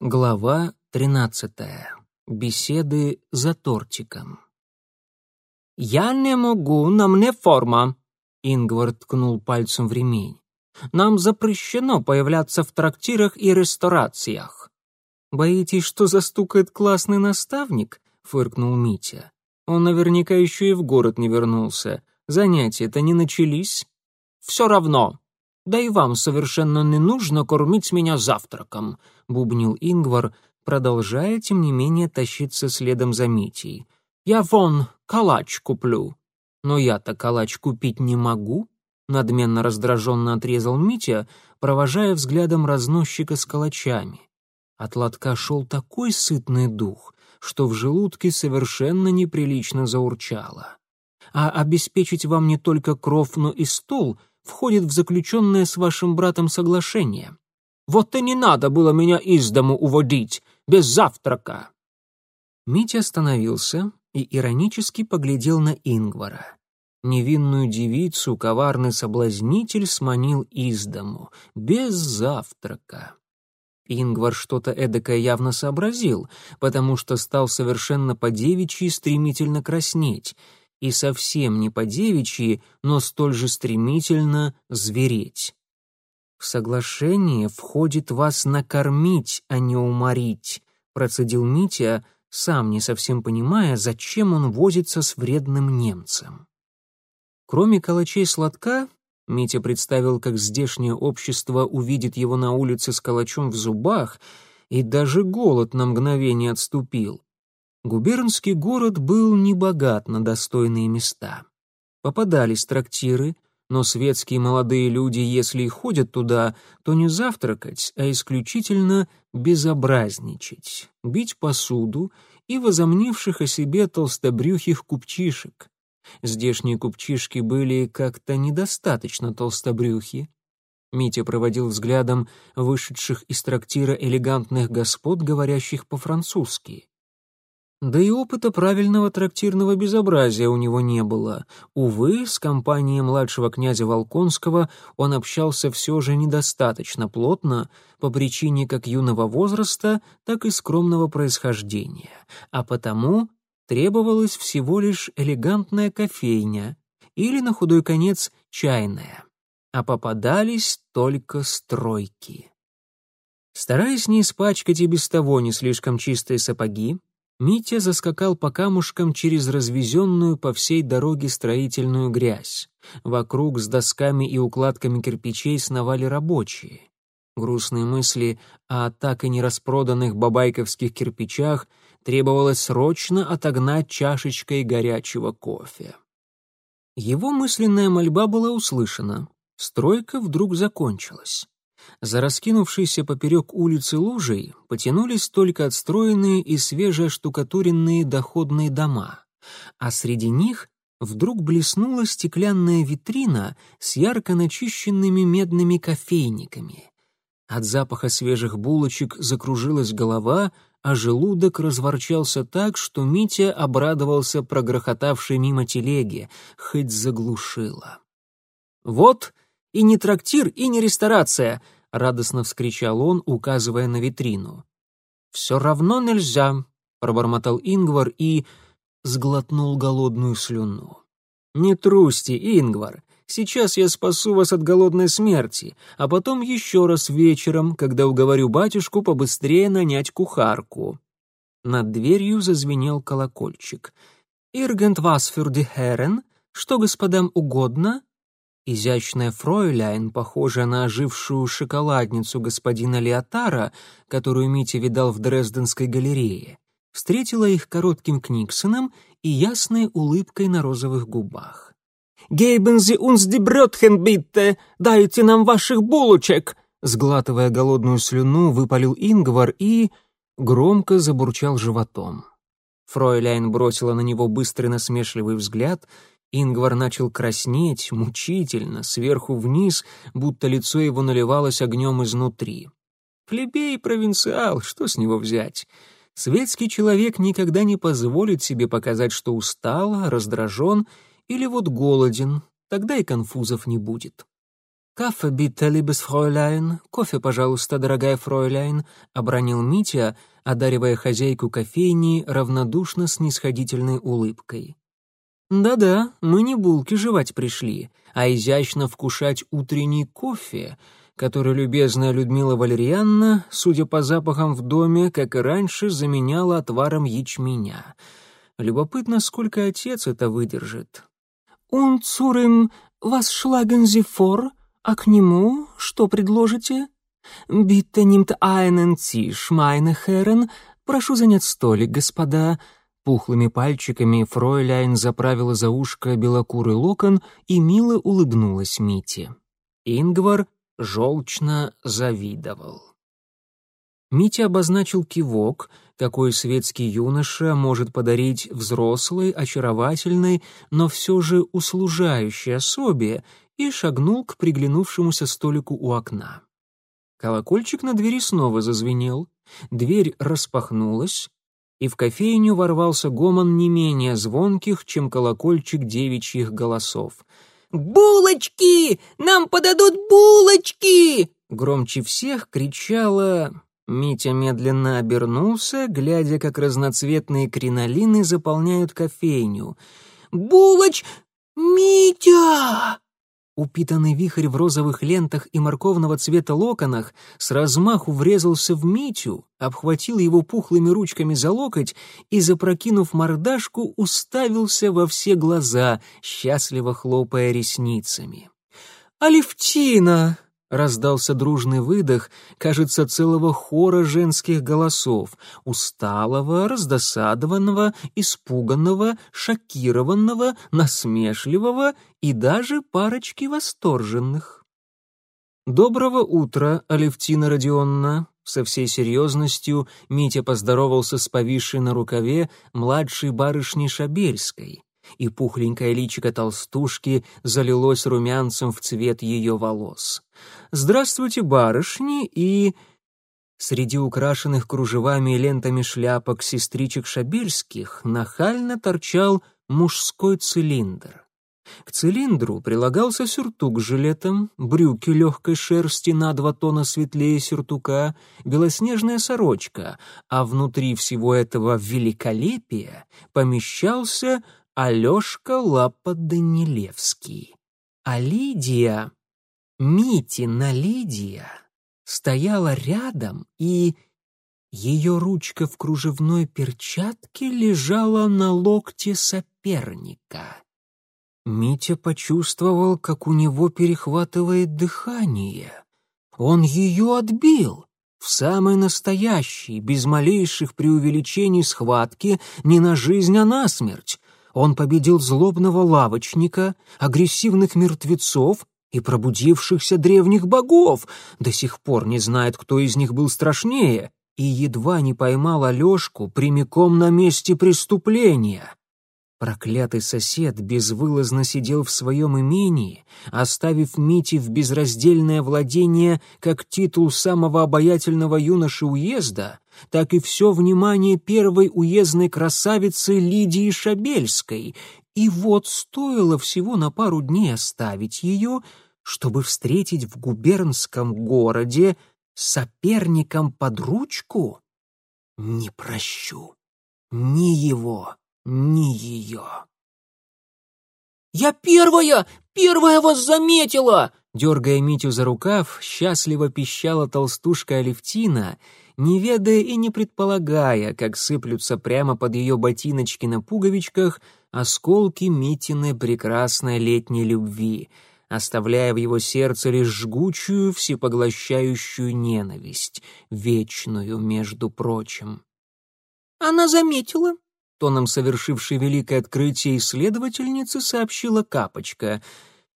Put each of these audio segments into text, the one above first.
Глава 13. Беседы за тортиком. «Я не могу, на мне форма», — Ингвар ткнул пальцем в ремень. «Нам запрещено появляться в трактирах и ресторациях». «Боитесь, что застукает классный наставник?» — фыркнул Митя. «Он наверняка еще и в город не вернулся. Занятия-то не начались». «Все равно. Да и вам совершенно не нужно кормить меня завтраком», — бубнил Ингвар, продолжая, тем не менее, тащиться следом за Митей. «Я вон калач куплю». «Но я-то калач купить не могу», — надменно раздраженно отрезал Митя, провожая взглядом разносчика с калачами. От лотка шел такой сытный дух, что в желудке совершенно неприлично заурчало. «А обеспечить вам не только кров, но и стол входит в заключенное с вашим братом соглашение. Вот и не надо было меня из дому уводить, без завтрака!» Митя остановился и иронически поглядел на Ингвара. Невинную девицу коварный соблазнитель сманил из дому, без завтрака. Ингвар что-то эдакое явно сообразил, потому что стал совершенно по-девичьи стремительно краснеть, и совсем не по-девичьи, но столь же стремительно звереть. «В соглашение входит вас накормить, а не уморить», — процедил Митя, сам не совсем понимая, зачем он возится с вредным немцем. Кроме калачей сладка, Митя представил, как здешнее общество увидит его на улице с калачом в зубах, и даже голод на мгновение отступил. Губернский город был небогат на достойные места. Попадались трактиры, но светские молодые люди, если и ходят туда, то не завтракать, а исключительно безобразничать, бить посуду и возомнивших о себе толстобрюхих купчишек. Здешние купчишки были как-то недостаточно толстобрюхи. Митя проводил взглядом вышедших из трактира элегантных господ, говорящих по-французски. Да и опыта правильного трактирного безобразия у него не было. Увы, с компанией младшего князя Волконского он общался все же недостаточно плотно по причине как юного возраста, так и скромного происхождения, а потому требовалась всего лишь элегантная кофейня или, на худой конец, чайная, а попадались только стройки. Стараясь не испачкать и без того не слишком чистые сапоги, Митя заскакал по камушкам через развезенную по всей дороге строительную грязь. Вокруг с досками и укладками кирпичей сновали рабочие. Грустные мысли о так и не распроданных бабайковских кирпичах требовалось срочно отогнать чашечкой горячего кофе. Его мысленная мольба была услышана. Стройка вдруг закончилась. За раскинувшейся поперек улицы лужей потянулись только отстроенные и свежештукатуренные доходные дома, а среди них вдруг блеснула стеклянная витрина с ярко начищенными медными кофейниками. От запаха свежих булочек закружилась голова, а желудок разворчался так, что Митя обрадовался прогрохотавшей мимо телеге, хоть заглушила. «Вот и не трактир, и не ресторация!» — радостно вскричал он, указывая на витрину. «Все равно нельзя», — пробормотал Ингвар и сглотнул голодную слюну. «Не трусьте, Ингвар, сейчас я спасу вас от голодной смерти, а потом еще раз вечером, когда уговорю батюшку побыстрее нанять кухарку». Над дверью зазвенел колокольчик. «Иргент вас фюрди херен? Что господам угодно?» Изящная фройляйн, похожая на ожившую шоколадницу господина Леотара, которую Митя видал в Дрезденской галерее, встретила их коротким книксоном и ясной улыбкой на розовых губах. «Гейбен зи унс ди брётхен битте! Дайте нам ваших булочек!» Сглатывая голодную слюну, выпалил Ингвар и... громко забурчал животом. Фройляйн бросила на него быстрый насмешливый взгляд — Ингвар начал краснеть, мучительно, сверху вниз, будто лицо его наливалось огнем изнутри. Плебей провинциал, что с него взять? Светский человек никогда не позволит себе показать, что устал, раздражен или вот голоден, тогда и конфузов не будет. «Кафе, биtte, liebes Fräulein, кофе, пожалуйста, дорогая фройляйн», — обронил Митя, одаривая хозяйку кофейни равнодушно снисходительной улыбкой. «Да-да, мы не булки жевать пришли, а изящно вкушать утренний кофе», который любезная Людмила Валерьяновна, судя по запахам в доме, как и раньше, заменяла отваром ячменя. Любопытно, сколько отец это выдержит. «Он цурим вас шлаген зифор?» «А к нему что предложите?» «Битте нимт айнен тиш, майне херен. Прошу занять столик, господа». Пухлыми пальчиками фройляйн заправила за ушко белокурый локон и мило улыбнулась Мите. Ингвар желчно завидовал. Митя обозначил кивок, какой светский юноша может подарить взрослой, очаровательной, но все же услужающей особе, и шагнул к приглянувшемуся столику у окна. Колокольчик на двери снова зазвенел, дверь распахнулась, и в кофейню ворвался гомон не менее звонких, чем колокольчик девичьих голосов. «Булочки! Нам подадут булочки!» Громче всех кричала... Митя медленно обернулся, глядя, как разноцветные кринолины заполняют кофейню. «Булоч... Митя!» Упитанный вихрь в розовых лентах и морковного цвета локонах с размаху врезался в Митю, обхватил его пухлыми ручками за локоть и, запрокинув мордашку, уставился во все глаза, счастливо хлопая ресницами. «Алевтина!» Раздался дружный выдох, кажется, целого хора женских голосов, усталого, раздосадованного, испуганного, шокированного, насмешливого и даже парочки восторженных. «Доброго утра, Алевтина Родионна!» Со всей серьезностью Митя поздоровался с повисшей на рукаве младшей барышней Шабельской и пухленькое личико толстушки залилось румянцем в цвет ее волос. «Здравствуйте, барышни!» и... Среди украшенных кружевами и лентами шляпок сестричек Шабельских нахально торчал мужской цилиндр. К цилиндру прилагался сюртук с жилетом, брюки легкой шерсти на два тона светлее сюртука, белоснежная сорочка, а внутри всего этого великолепия помещался Алешка Лапа-Данилевский. А Лидия, Митина Лидия, стояла рядом, и ее ручка в кружевной перчатке лежала на локте соперника. Митя почувствовал, как у него перехватывает дыхание. Он ее отбил в самой настоящей, без малейших преувеличений схватки не на жизнь, а на смерть. Он победил злобного лавочника, агрессивных мертвецов и пробудившихся древних богов. До сих пор не знает, кто из них был страшнее, и едва не поймал Алешку прямиком на месте преступления. Проклятый сосед безвылазно сидел в своем имении, оставив Мити в безраздельное владение как титул самого обаятельного юноши уезда, так и все внимание первой уездной красавицы Лидии Шабельской. И вот стоило всего на пару дней оставить ее, чтобы встретить в губернском городе соперником под ручку? Не прощу ни его, ни ее. «Я первая! Первая вас заметила!» Дергая Митю за рукав, счастливо пищала толстушка Алевтина — не ведая и не предполагая, как сыплются прямо под ее ботиночки на пуговичках осколки Митиной прекрасной летней любви, оставляя в его сердце лишь жгучую, всепоглощающую ненависть, вечную, между прочим. «Она заметила», — тоном совершившей великое открытие исследовательницы сообщила Капочка.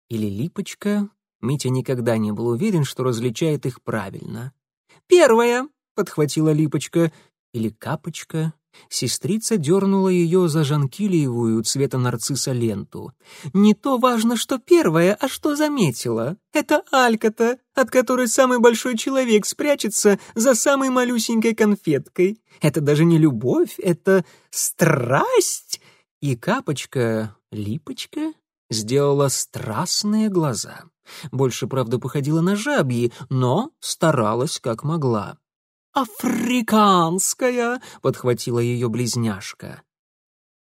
Или Липочка, Митя никогда не был уверен, что различает их правильно. «Первая», подхватила Липочка. Или Капочка. Сестрица дернула ее за жанкилиевую цвета нарцисса ленту. «Не то важно, что первое, а что заметила. Это Альката, от которой самый большой человек спрячется за самой малюсенькой конфеткой. Это даже не любовь, это страсть!» И Капочка, Липочка, сделала страстные глаза. Больше, правда, походила на жабьи, но старалась как могла. «Африканская!» — подхватила ее близняшка.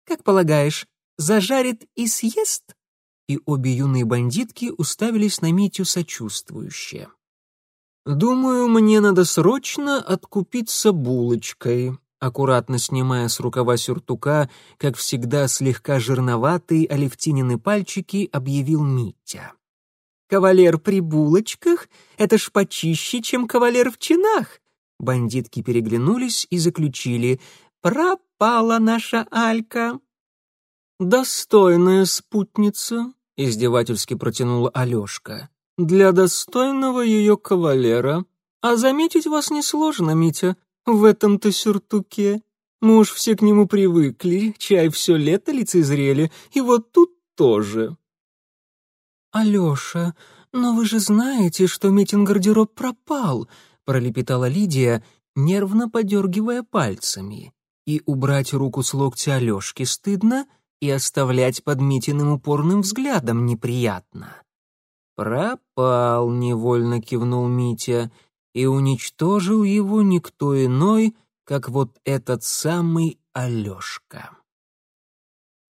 «Как полагаешь, зажарит и съест?» И обе юные бандитки уставились на Митю сочувствующе. «Думаю, мне надо срочно откупиться булочкой», аккуратно снимая с рукава сюртука, как всегда слегка жирноватые Алевтинины пальчики, объявил Митя. «Кавалер при булочках — это ж почище, чем кавалер в чинах!» Бандитки переглянулись и заключили «Пропала наша Алька!» «Достойная спутница», — издевательски протянула Алешка для достойного ее кавалера. А заметить вас несложно, Митя, в этом-то сюртуке. Мы уж все к нему привыкли, чай все лето лицезрели, и вот тут тоже. «Алеша, но вы же знаете, что Митин гардероб пропал», — пролепетала Лидия, нервно подергивая пальцами. И убрать руку с локтя Алешки стыдно, и оставлять под Митиным упорным взглядом неприятно. «Пропал», — невольно кивнул Митя, и уничтожил его никто иной, как вот этот самый Алешка.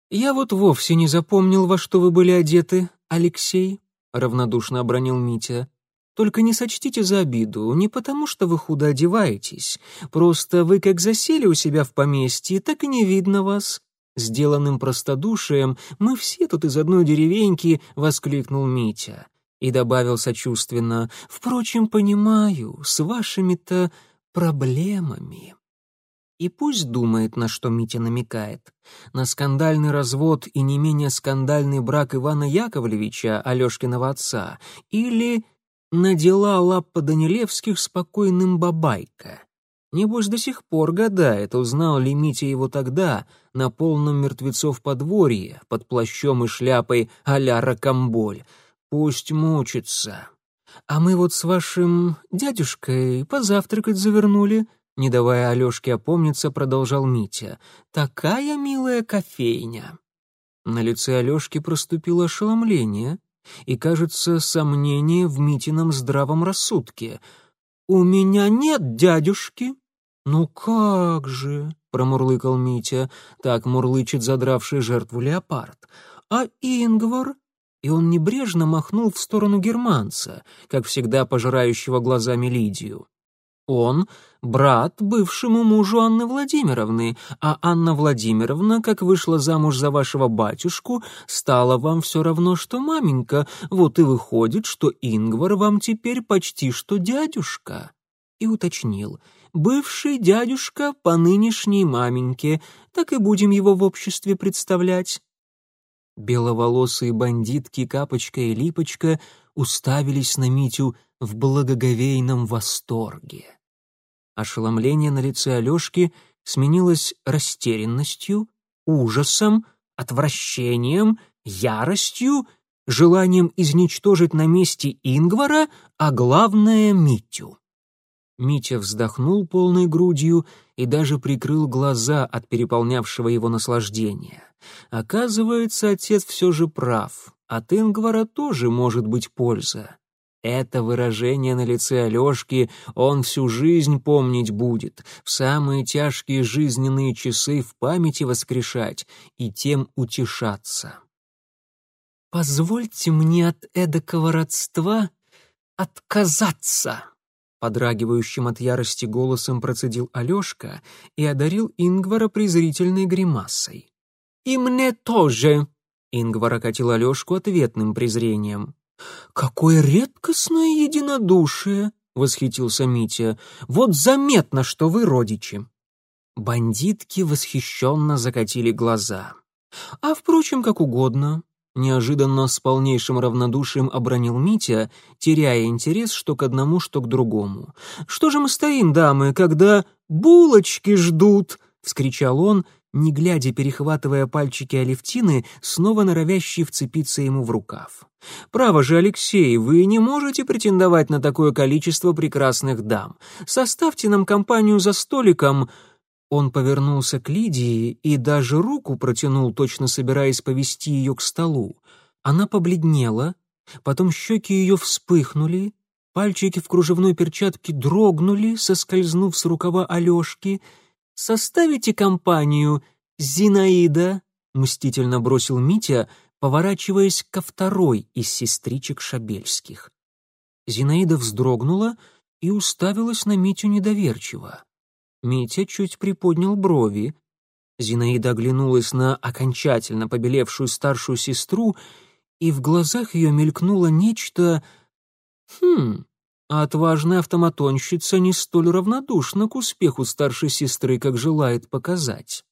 «Я вот вовсе не запомнил, во что вы были одеты, Алексей», — равнодушно обронил Митя. «Только не сочтите за обиду, не потому что вы худо одеваетесь, просто вы как засели у себя в поместье, так и не видно вас. Сделанным простодушием мы все тут из одной деревеньки, воскликнул Митя и добавил сочувственно: "Впрочем, понимаю, с вашими-то проблемами". И пусть думает, на что Митя намекает. На скандальный развод и не менее скандальный брак Ивана Яковлевича, Алешкиного отца, или на дела Лаппа Данилевских спокойным бабайка. Небось, до сих пор гадает, узнал ли Митя его тогда, на полном мертвецов подворье, под плащом и шляпой а-ля Рокамболь. Пусть мучится. А мы вот с вашим дядюшкой позавтракать завернули, не давая Алёшке опомниться, продолжал Митя. Такая милая кофейня. На лице Алёшки проступило ошеломление и, кажется, сомнение в Митином здравом рассудке. «У меня нет дядюшки», «Ну как же!» — промурлыкал Митя, так мурлычет задравший жертву леопард. «А Ингвар?» И он небрежно махнул в сторону германца, как всегда пожирающего глазами Лидию. Он — брат бывшему мужу Анны Владимировны, а Анна Владимировна, как вышла замуж за вашего батюшку, стала вам все равно, что маменька, вот и выходит, что Ингвар вам теперь почти что дядюшка. И уточнил — бывший дядюшка по нынешней маменьке, так и будем его в обществе представлять». Беловолосые бандитки Капочка и Липочка уставились на Митю в благоговейном восторге. Ошеломление на лице Алешки сменилось растерянностью, ужасом, отвращением, яростью, желанием изничтожить на месте Ингвара, а главное — Митю. Митя вздохнул полной грудью и даже прикрыл глаза от переполнявшего его наслаждения. Оказывается, отец все же прав. От Ингвара тоже может быть польза. Это выражение на лице Алешки он всю жизнь помнить будет, в самые тяжкие жизненные часы в памяти воскрешать и тем утешаться. «Позвольте мне от эдакого родства отказаться», Подрагивающим от ярости голосом процедил Алешка и одарил Ингвара презрительной гримасой. «И мне тоже!» — Ингвар окатил Алешку ответным презрением. «Какое редкостное единодушие!» — восхитился Митя. «Вот заметно, что вы родичи!» Бандитки восхищенно закатили глаза. «А, впрочем, как угодно. Неожиданно с полнейшим равнодушием обронил Митя, теряя интерес что к одному, что к другому. «Что же мы стоим, дамы, когда булочки ждут?» — вскричал он, не глядя, перехватывая пальчики Алевтины, снова норовящие вцепиться ему в рукав. «Право же, Алексей, вы не можете претендовать на такое количество прекрасных дам. Составьте нам компанию за столиком...» Он повернулся к Лидии и даже руку протянул, точно собираясь повести ее к столу. Она побледнела, Потом щеки ее вспыхнули, пальчики в кружевной перчатке дрогнули, соскользнув с рукава Алешки. «Составите компанию, Зинаида!» — мстительно бросил Митя, поворачиваясь ко второй из сестричек Шабельских. Зинаида вздрогнула и уставилась на Митю недоверчиво. Митя чуть приподнял брови. Зинаида оглянулась на окончательно побелевшую старшую сестру, и в глазах ее мелькнуло нечто... Хм, отважная автоматонщица не столь равнодушна к успеху старшей сестры, как желает показать.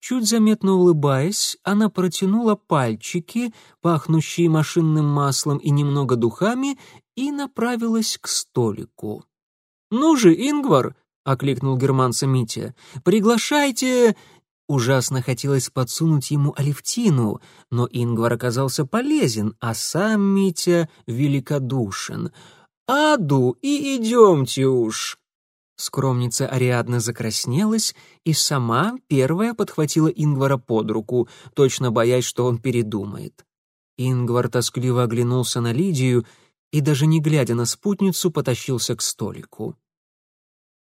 Чуть заметно улыбаясь, она протянула пальчики, пахнущие машинным маслом и немного духами, и направилась к столику. «Ну же, Ингвар!» — окликнул германца Митя. «Приглашайте...» Ужасно хотелось подсунуть ему Алевтину, но Ингвар оказался полезен, а сам Митя великодушен. «Аду, и идемте уж!» Скромница Ариадна закраснелась и сама первая подхватила Ингвара под руку, точно боясь, что он передумает. Ингвар тоскливо оглянулся на Лидию и, даже не глядя на спутницу, потащился к столику.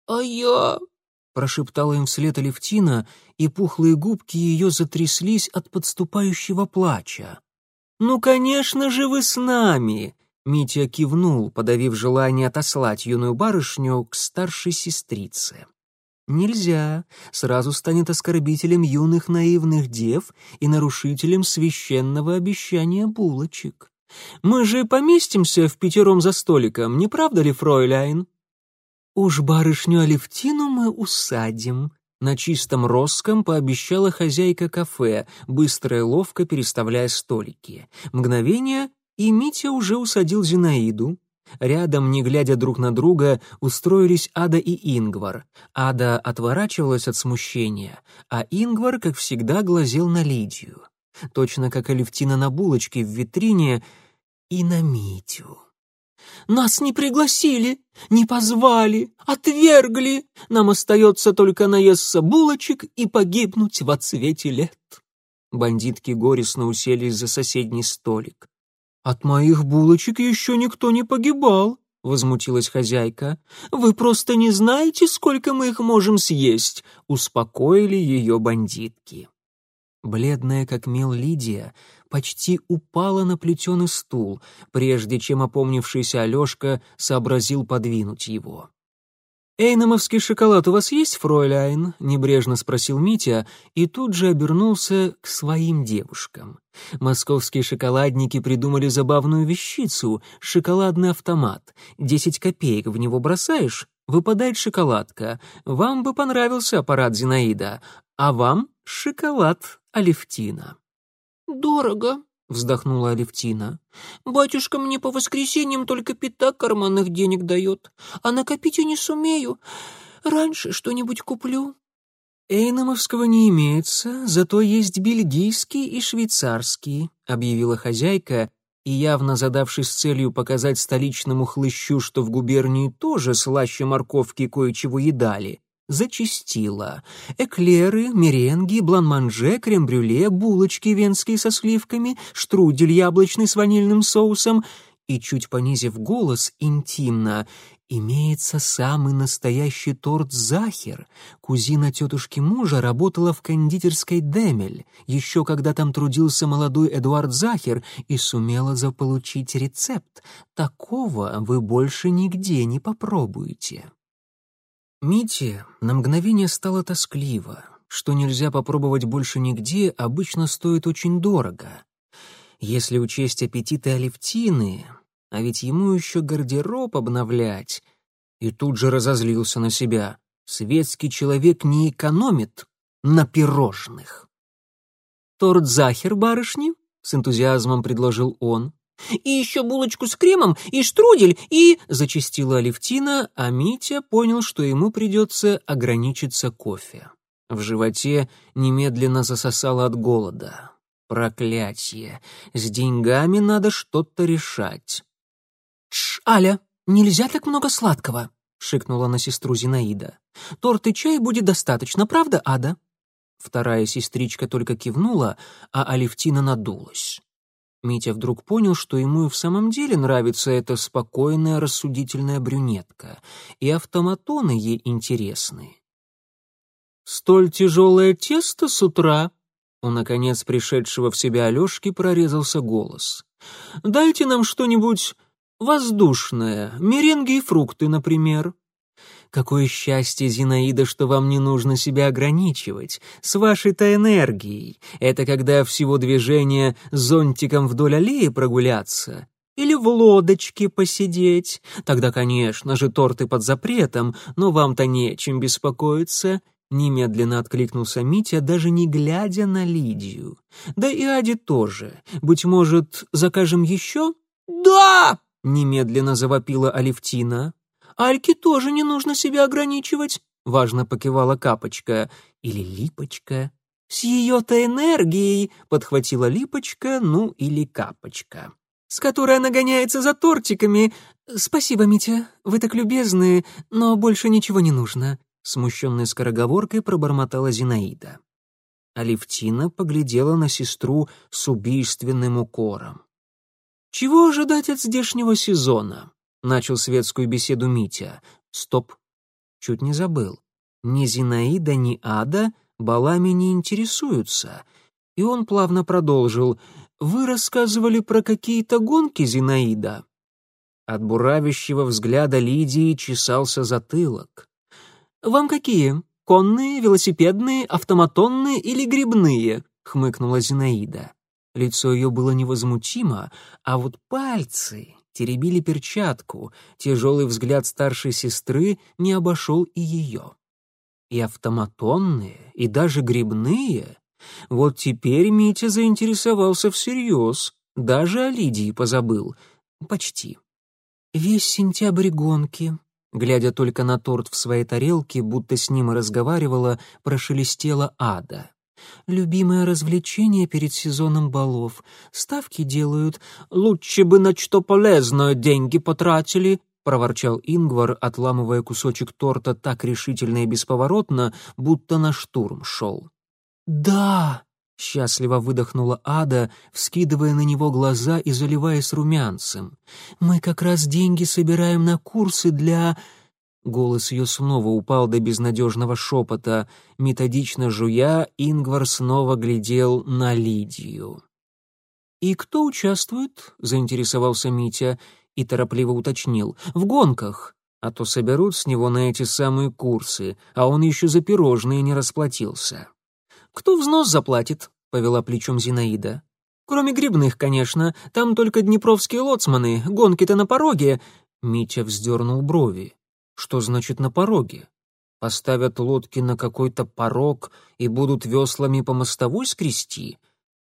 «А я...» — прошептала им вслед Алевтина, и пухлые губки ее затряслись от подступающего плача. «Ну, конечно же, вы с нами!» Митя кивнул, подавив желание отослать юную барышню к старшей сестрице. Нельзя, сразу станет оскорбителем юных наивных дев и нарушителем священного обещания булочек. Мы же поместимся в пятером за столиком, не правда ли, фройляйн? Уж барышню Алевтину мы усадим, на чистом роском пообещала хозяйка кафе, быстро и ловко переставляя столики. Мгновение, и Митя уже усадил Зинаиду. Рядом, не глядя друг на друга, устроились Ада и Ингвар. Ада отворачивалась от смущения, а Ингвар, как всегда, глазел на Лидию. Точно как Алевтина на булочке в витрине и на Митю. «Нас не пригласили, не позвали, отвергли. Нам остается только наесться булочек и погибнуть во цвете лет». Бандитки горестно уселись за соседний столик. «От моих булочек еще никто не погибал», — возмутилась хозяйка. «Вы просто не знаете, сколько мы их можем съесть», — успокоили ее бандитки. Бледная, как мел Лидия, почти упала на плетеный стул, прежде чем опомнившийся Алешка сообразил подвинуть его. «Эйномовский шоколад у вас есть, фройляйн?» — небрежно спросил Митя и тут же обернулся к своим девушкам. Московские шоколадники придумали забавную вещицу — шоколадный автомат. Десять копеек в него бросаешь — выпадает шоколадка. Вам бы понравился аппарат Зинаида, а вам — шоколад Алевтина. «Дорого», — вздохнула Алевтина. «Батюшка мне по воскресеньям только пятак карманных денег дает, а накопить я не сумею. Раньше что-нибудь куплю». «Эйномовского не имеется, зато есть бельгийский и швейцарский», — объявила хозяйка, и, явно задавшись целью показать столичному хлыщу, что в губернии тоже слаще морковки кое-чего едали, зачистила. Эклеры, меренги, бланманже, крем-брюле, булочки венские со сливками, штрудель яблочный с ванильным соусом и, чуть понизив голос, интимно, имеется самый настоящий торт «Захер». Кузина тетушки мужа работала в кондитерской «Демель», еще когда там трудился молодой Эдуард Захер, и сумела заполучить рецепт. Такого вы больше нигде не попробуете. Мите на мгновение стало тоскливо. Что нельзя попробовать больше нигде, обычно стоит очень дорого. Если учесть аппетиты Алевтины, а ведь ему еще гардероб обновлять. И тут же разозлился на себя. Светский человек не экономит на пирожных. «Торт Захер, барышни?» — с энтузиазмом предложил он. И еще булочку с кремом, и штрудель, и...» — зачастила Алевтина, а Митя понял, что ему придется ограничиться кофе. В животе немедленно засосало от голода. Проклятие! С деньгами надо что-то решать. «Тш, Аля, нельзя так много сладкого!» — шикнула на сестру Зинаида. «Торт и чай будет достаточно, правда, Ада?» Вторая сестричка только кивнула, а Алевтина надулась. Митя вдруг понял, что ему и в самом деле нравится эта спокойная, рассудительная брюнетка, и автоматоны ей интересны. «Столь тяжелое тесто с утра?» У, наконец, пришедшего в себя Алешки прорезался голос. «Дайте нам что-нибудь воздушное, меренги и фрукты, например». Какое счастье, Зинаида, что вам не нужно себя ограничивать. С вашей-то энергией. Это когда всего движения зонтиком вдоль аллеи прогуляться. Или в лодочке посидеть. Тогда, конечно же, торты под запретом, но вам-то нечем беспокоиться. Немедленно откликнулся Митя, даже не глядя на Лидию. Да и Аде тоже. Быть может, закажем еще? Да! Немедленно завопила Алевтина. Альке тоже не нужно себя ограничивать», — важно покивала Капочка. «Или Липочка». «С ее-то энергией», — подхватила Липочка, ну или Капочка. «С которой она гоняется за тортиками. Спасибо, Митя, вы так любезны, но больше ничего не нужно», — смущенной скороговоркой пробормотала Зинаида. Алевтина поглядела на сестру с убийственным укором. «Чего ожидать от здешнего сезона? Начал светскую беседу Митя. Стоп. Чуть не забыл. Ни Зинаида, ни Ада балами не интересуются. И он плавно продолжил. «Вы рассказывали про какие-то гонки, Зинаида?» От буравящего взгляда Лидии чесался затылок. «Вам какие? Конные, велосипедные, автоматонные или грибные?» — хмыкнула Зинаида. Лицо ее было невозмутимо, а вот пальцы теребили перчатку, тяжелый взгляд старшей сестры не обошел и ее. И автоматонные, и даже грибные. Вот теперь Митя заинтересовался всерьез, даже о Лидии позабыл. Почти. Весь сентябрь гонки, глядя только на торт в своей тарелке, будто с ним и разговаривала, прошелестела ада. Любимое развлечение перед сезоном балов. Ставки делают. Лучше бы на что полезное деньги потратили, — проворчал Ингвар, отламывая кусочек торта так решительно и бесповоротно, будто на штурм шел. «Да!» — счастливо выдохнула Ада, вскидывая на него глаза и заливаясь румянцем. «Мы как раз деньги собираем на курсы для...» Голос ее снова упал до безнадежного шепота. Методично жуя, Ингвар снова глядел на Лидию. «И кто участвует?» — заинтересовался Митя и торопливо уточнил. «В гонках. А то соберут с него на эти самые курсы, а он еще за пирожные не расплатился». «Кто взнос заплатит?» — повела плечом Зинаида. «Кроме грибных, конечно. Там только днепровские лоцманы. Гонки-то на пороге». Митя вздернул брови. Что значит на пороге? Поставят лодки на какой-то порог и будут веслами по мостовой скрести?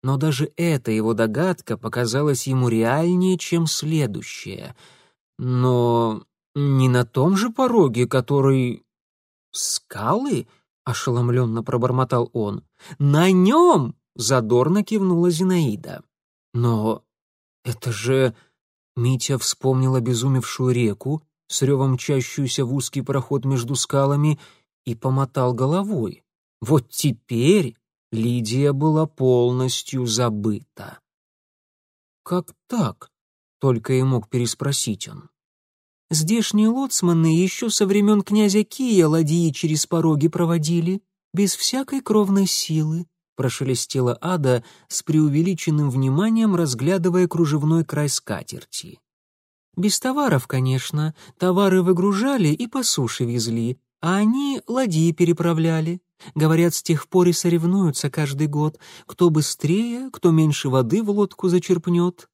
Но даже эта его догадка показалась ему реальнее, чем следующее. Но не на том же пороге, который... «Скалы?» — ошеломленно пробормотал он. «На нем!» — задорно кивнула Зинаида. «Но это же...» Митя вспомнил обезумевшую реку, с ревом мчащуюся в узкий проход между скалами, и помотал головой. Вот теперь Лидия была полностью забыта. «Как так?» — только и мог переспросить он. «Здешние лоцманы еще со времен князя Кия ладьи через пороги проводили, без всякой кровной силы», — прошелестела Ада с преувеличенным вниманием, разглядывая кружевной край скатерти. Без товаров, конечно. Товары выгружали и по суше везли, а они ладьи переправляли. Говорят, с тех пор и соревнуются каждый год, кто быстрее, кто меньше воды в лодку зачерпнет.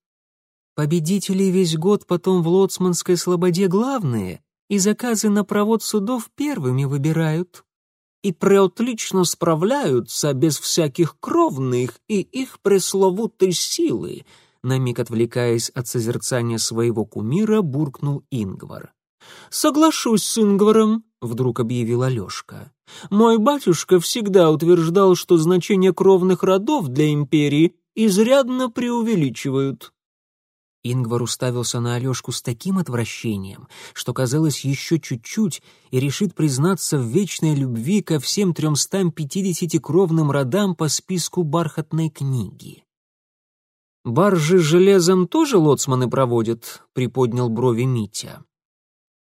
Победители весь год потом в лоцманской слободе главные, и заказы на провод судов первыми выбирают. И преотлично справляются без всяких кровных и их пресловутой силы — на миг отвлекаясь от созерцания своего кумира, буркнул Ингвар. «Соглашусь с Ингваром», — вдруг объявил Алешка. «Мой батюшка всегда утверждал, что значение кровных родов для империи изрядно преувеличивают». Ингвар уставился на Алешку с таким отвращением, что казалось еще чуть-чуть и решит признаться в вечной любви ко всем тремстам пятидесяти кровным родам по списку бархатной книги. «Баржи железом тоже лоцманы проводят?» — приподнял брови Митя.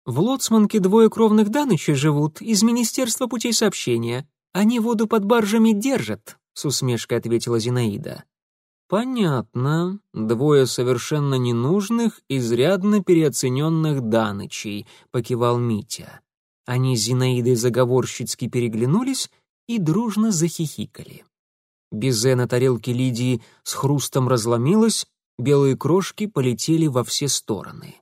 «В лоцманке двое кровных данычей живут из Министерства путей сообщения. Они воду под баржами держат», — с усмешкой ответила Зинаида. «Понятно. Двое совершенно ненужных, изрядно переоцененных данычей», — покивал Митя. Они с Зинаидой заговорщицки переглянулись и дружно захихикали. Безе на тарелке Лидии с хрустом разломилась, белые крошки полетели во все стороны.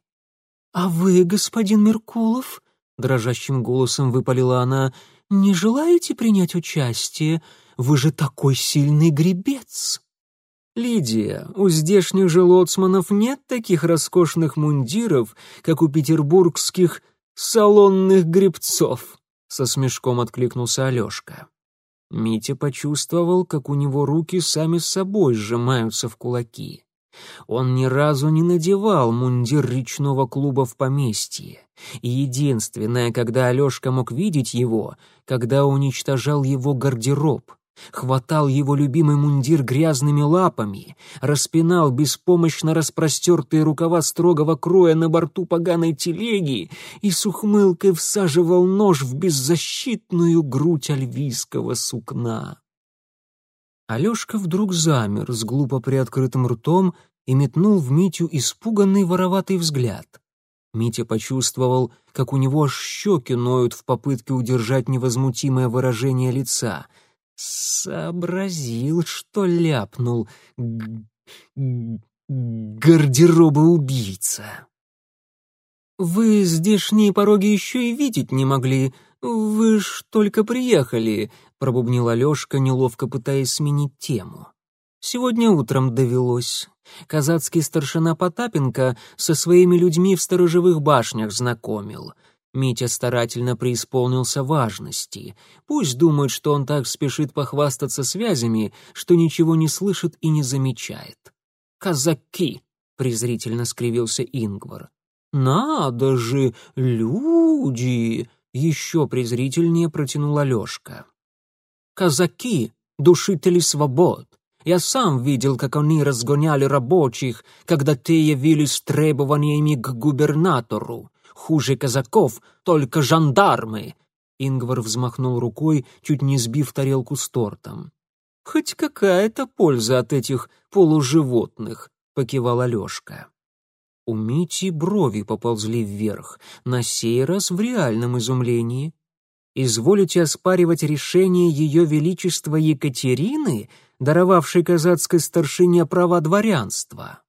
«А вы, господин Меркулов?» — дрожащим голосом выпалила она. «Не желаете принять участие? Вы же такой сильный гребец!» «Лидия, у здешних же лоцманов нет таких роскошных мундиров, как у петербургских салонных гребцов», — со смешком откликнулся Алешка. Митя почувствовал, как у него руки сами с собой сжимаются в кулаки. Он ни разу не надевал мундир речного клуба в поместье. И единственное, когда Алешка мог видеть его, когда уничтожал его гардероб хватал его любимый мундир грязными лапами, распинал беспомощно распростертые рукава строгого кроя на борту поганой телеги и с ухмылкой всаживал нож в беззащитную грудь альвийского сукна. Алешка вдруг замер с глупо приоткрытым ртом и метнул в Митю испуганный вороватый взгляд. Митя почувствовал, как у него аж щеки ноют в попытке удержать невозмутимое выражение лица — Сообразил, что ляпнул. Гардероба убийца. «Вы здешние пороги еще и видеть не могли. Вы ж только приехали», — пробубнил Алешка, неловко пытаясь сменить тему. «Сегодня утром довелось. Казацкий старшина Потапенко со своими людьми в сторожевых башнях знакомил. Митя старательно преисполнился важности. Пусть думает, что он так спешит похвастаться связями, что ничего не слышит и не замечает. «Казаки!» — презрительно скривился Ингвар. «Надо же, люди!» — еще презрительнее протянул Алешка. «Казаки — душители свобод. Я сам видел, как они разгоняли рабочих, когда те явились с требованиями к губернатору. Хуже казаков только жандармы!» Ингвар взмахнул рукой, чуть не сбив тарелку с тортом. «Хоть какая-то польза от этих полуживотных», — покивал Алешка. У Мити брови поползли вверх, на сей раз в реальном изумлении. «Изволите оспаривать решение Ее Величества Екатерины, даровавшей казацкой старшине права дворянства?»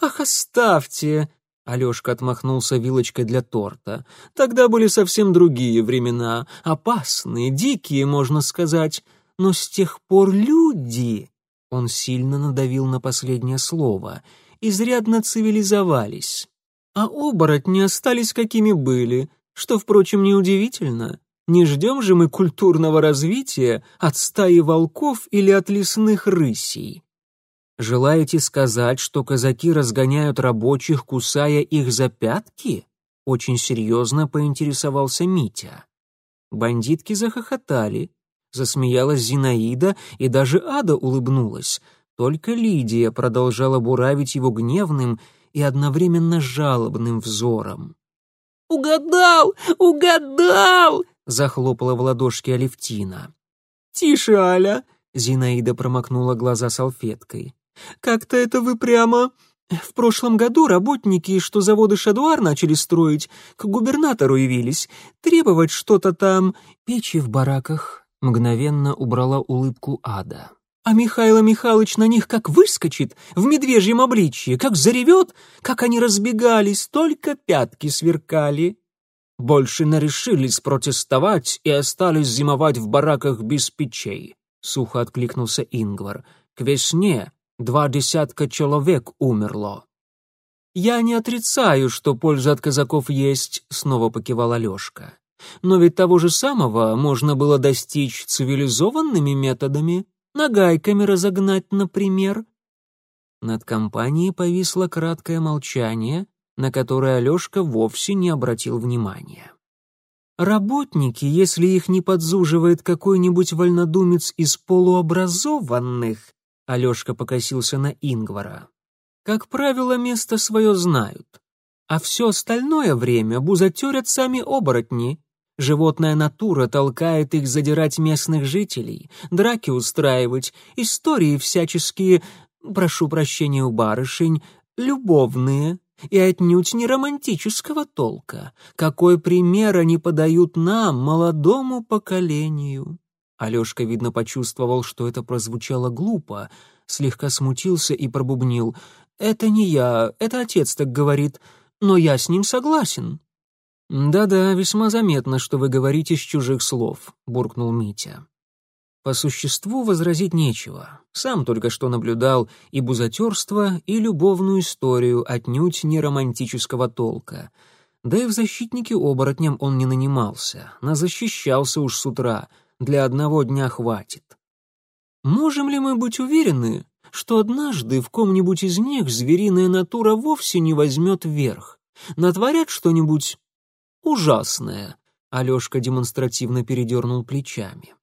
«Ах, оставьте!» Алешка отмахнулся вилочкой для торта. «Тогда были совсем другие времена, опасные, дикие, можно сказать. Но с тех пор люди...» Он сильно надавил на последнее слово. «Изрядно цивилизовались. А оборотни остались какими были, что, впрочем, неудивительно. Не ждем же мы культурного развития от стаи волков или от лесных рысей. Желаете сказать, что казаки разгоняют рабочих, кусая их за пятки? Очень серьезно поинтересовался Митя. Бандитки захохотали, засмеялась Зинаида, и даже Ада улыбнулась. Только Лидия продолжала буравить его гневным и одновременно жалобным взором. «Угадал! Угадал!» — захлопала в ладошки Алевтина. «Тише, Аля!» — Зинаида промокнула глаза салфеткой. Как-то это вы прямо... В прошлом году работники, что заводы «Шадуар» начали строить, к губернатору явились, требовать что-то там, печи в бараках. Мгновенно убрала улыбку ада. А Михайло Михайлович на них как выскочит, в медвежьем обличье, как заревет, как они разбегались, только пятки сверкали. Больше нарешились протестовать и остались зимовать в бараках без печей, — сухо откликнулся Ингвар. К весне Два десятка человек умерло. «Я не отрицаю, что польза от казаков есть», — снова покивал Алешка. «Но ведь того же самого можно было достичь цивилизованными методами, нагайками разогнать, например». Над компанией повисло краткое молчание, на которое Алешка вовсе не обратил внимания. Работники, если их не подзуживает какой-нибудь вольнодумец из полуобразованных, Алешка покосился на Ингвара. как правило, место свое знают. А все остальное время бузатерят сами оборотни. Животная натура толкает их задирать местных жителей, драки устраивать, истории всяческие, прошу прощения у барышень, любовные и отнюдь не романтического толка. Какой пример они подают нам, молодому поколению? Алешка, видно, почувствовал, что это прозвучало глупо, слегка смутился и пробубнил. «Это не я, это отец так говорит, но я с ним согласен». «Да-да, весьма заметно, что вы говорите с чужих слов», — буркнул Митя. По существу возразить нечего. Сам только что наблюдал и бузатерство, и любовную историю, отнюдь не романтического толка. Да и в защитнике оборотням он не нанимался, защищался уж с утра — для одного дня хватит. Можем ли мы быть уверены, что однажды в ком-нибудь из них звериная натура вовсе не возьмет верх? Натворят что-нибудь ужасное? Алешка демонстративно передернул плечами.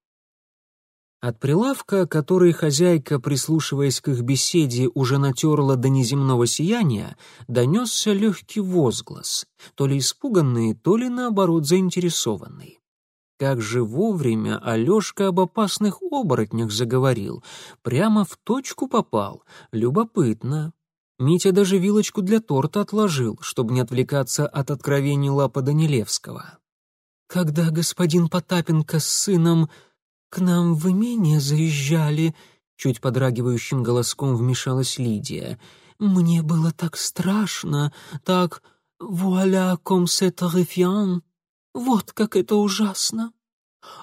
От прилавка, который хозяйка, прислушиваясь к их беседе, уже натерла до неземного сияния, донесся легкий возглас, то ли испуганный, то ли, наоборот, заинтересованный. Как же вовремя Алешка об опасных оборотнях заговорил. Прямо в точку попал. Любопытно. Митя даже вилочку для торта отложил, чтобы не отвлекаться от откровений Лапа Данилевского. «Когда господин Потапенко с сыном к нам в имение заезжали», чуть подрагивающим голоском вмешалась Лидия, «мне было так страшно, так «Вуаля, ком се terrifiant». Вот как это ужасно!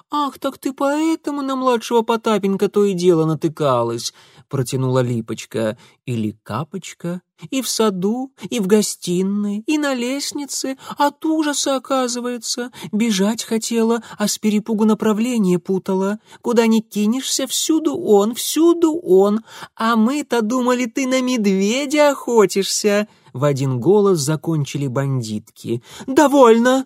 «Ах, так ты поэтому на младшего Потапенька то и дело натыкалась», — протянула Липочка. «Или Капочка? И в саду, и в гостиной, и на лестнице. От ужаса, оказывается. Бежать хотела, а с перепугу направление путала. Куда ни кинешься, всюду он, всюду он. А мы-то думали, ты на медведя охотишься». В один голос закончили бандитки. «Довольно!»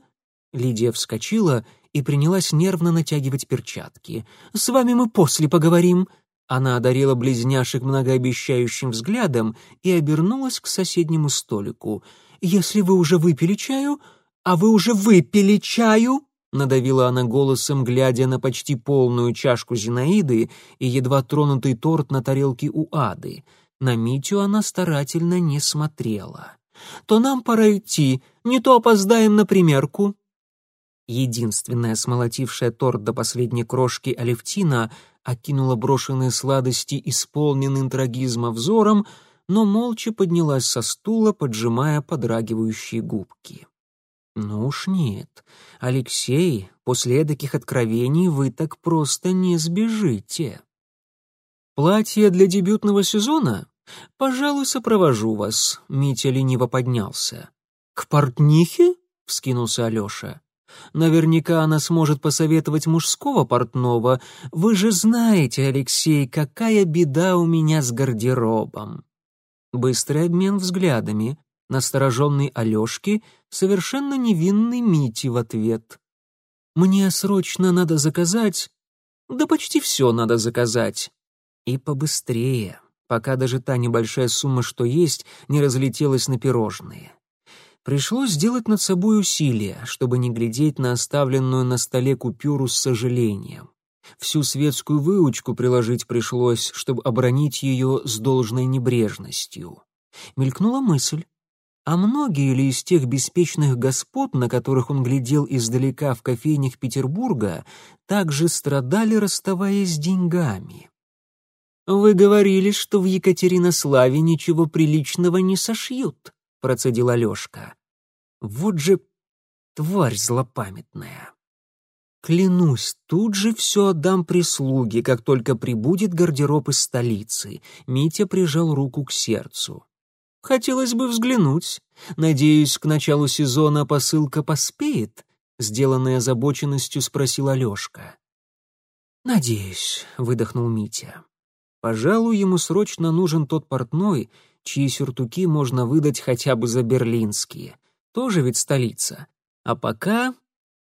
Лидия вскочила и принялась нервно натягивать перчатки. «С вами мы после поговорим». Она одарила близняшек многообещающим взглядом и обернулась к соседнему столику. «Если вы уже выпили чаю, а вы уже выпили чаю!» Надавила она голосом, глядя на почти полную чашку Зинаиды и едва тронутый торт на тарелке у Ады. На Митю она старательно не смотрела. «То нам пора идти, не то опоздаем на примерку», Единственная, смолотившая торт до последней крошки Алевтина, окинула брошенные сладости исполненным трагизма взором, но молча поднялась со стула, поджимая подрагивающие губки. «Ну уж нет, Алексей, после таких откровений вы так просто не сбежите». «Платье для дебютного сезона? Пожалуй, сопровожу вас», — Митя лениво поднялся. «К портнихе?» — вскинулся Алеша. Наверняка она сможет посоветовать мужского портного. Вы же знаете, Алексей, какая беда у меня с гардеробом. Быстрый обмен взглядами. Настороженный Алешки, совершенно невинный Мити в ответ. «Мне срочно надо заказать...» «Да почти все надо заказать. И побыстрее, пока даже та небольшая сумма, что есть, не разлетелась на пирожные». Пришлось сделать над собой усилие, чтобы не глядеть на оставленную на столе купюру с сожалением. Всю светскую выучку приложить пришлось, чтобы обронить ее с должной небрежностью. Мелькнула мысль, а многие ли из тех беспечных господ, на которых он глядел издалека в кофейнях Петербурга, также страдали, расставаясь с деньгами? «Вы говорили, что в Екатеринославе ничего приличного не сошьют», — процедил Алешка. «Вот же тварь злопамятная!» «Клянусь, тут же все отдам прислуге, как только прибудет гардероб из столицы», — Митя прижал руку к сердцу. «Хотелось бы взглянуть. Надеюсь, к началу сезона посылка поспеет?» — сделанной озабоченностью спросил Алешка. «Надеюсь», — выдохнул Митя. «Пожалуй, ему срочно нужен тот портной, чьи сюртуки можно выдать хотя бы за берлинские. Тоже ведь столица. А пока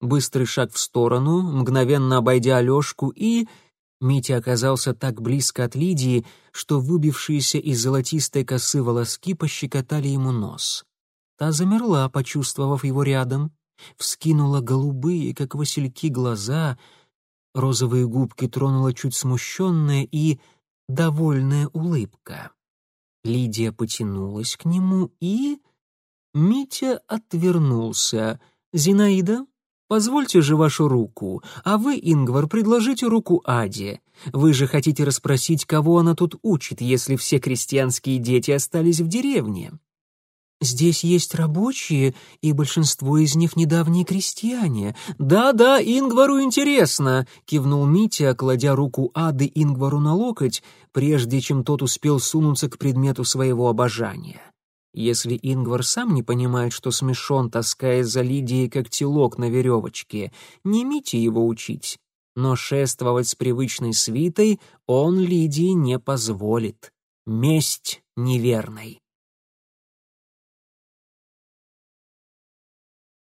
быстрый шаг в сторону, мгновенно обойдя Алешку и... Митя оказался так близко от Лидии, что выбившиеся из золотистой косы волоски пощекотали ему нос. Та замерла, почувствовав его рядом, вскинула голубые, как васильки, глаза, розовые губки тронула чуть смущенная и довольная улыбка. Лидия потянулась к нему и... Митя отвернулся. «Зинаида, позвольте же вашу руку, а вы, Ингвар, предложите руку Аде. Вы же хотите расспросить, кого она тут учит, если все крестьянские дети остались в деревне». «Здесь есть рабочие, и большинство из них недавние крестьяне». «Да-да, Ингвару интересно», — кивнул Митя, кладя руку Ады Ингвару на локоть, прежде чем тот успел сунуться к предмету своего обожания. Если Ингвар сам не понимает, что смешон, таская за Лидией как телок на веревочке, не Мите его учить. Но шествовать с привычной свитой он Лидии не позволит. Месть неверной.